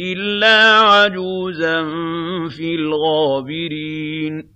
إِلَّا عَجُوزًا فِي الْغَابِرِينَ